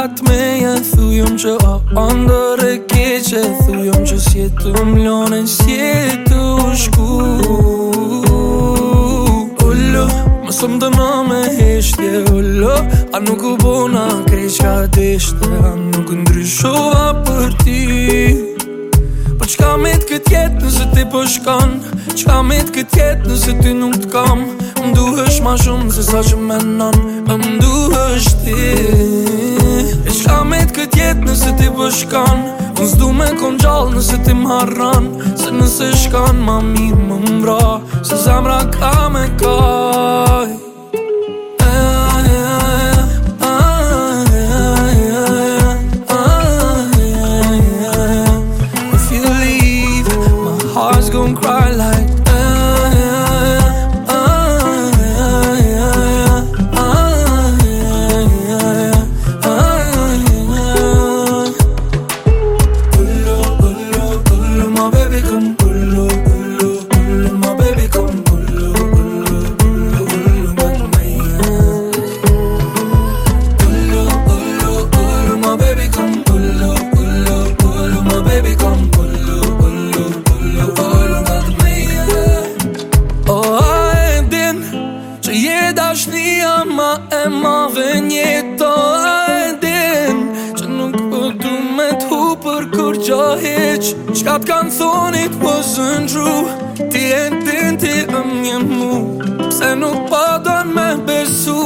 kat me e thujum që o andër e keqe Thujum që si e të më mlonën, si e të u shku Ullo, më sëmë të në me heshtje Ullo, a nuk u bona krej qka deshte A nuk ndryshova për ti Po qka me të këtjet nëse ti po shkan Qka me të këtjet nëse ti nuk të kam qka me të këtjet nëse ti nuk të kam ma shumë se sa që me non Më mdu është ti E shka me të këtë jetë nëse ti bëshkan Më zdu me kom gjallë nëse ti më harran Se nëse shkan ma mirë më mbra Se zemra ka me ka ma e ma dhe ta e din Që nuk po du me t'hu për kur gjo heq Qka t'kan thonit po zënë dru Ti e din ti e mjë mu Pse nuk po do në me besu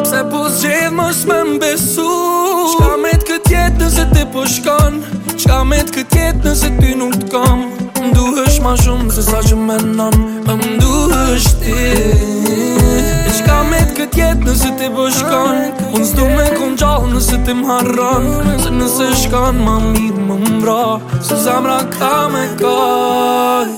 Pse po zgjedh mës me mbesu Qka me t'kët jetë nëse ti po shkon Qka me t'kët jetë nëse ty nuk t'kam Më duhesh ma shumë se sa që menon Më duhesh ti E qka me të këtë jetë nëse të bëshkan Unë s'du me kon gjallë nëse të më Se nëse shkan ma mirë më mbra Se zemra ka me kaj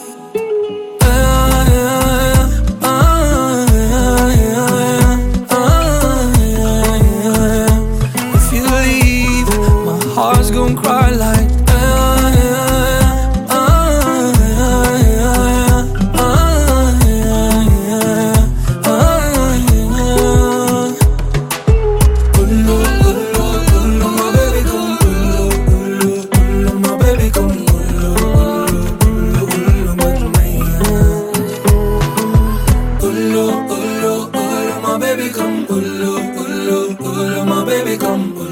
baby, come.